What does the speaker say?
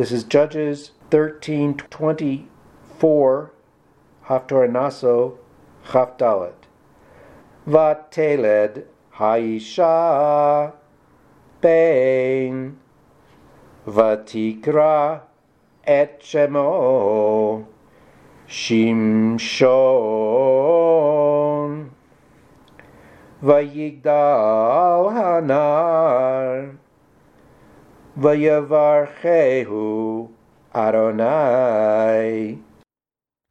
This is Judges 13:24, Haftorah Naso, Chafdalet. Vateled Haisha Ben Vatikra et Shemo Shimshon Vayigdal Hanar Vayavarchehu Adonai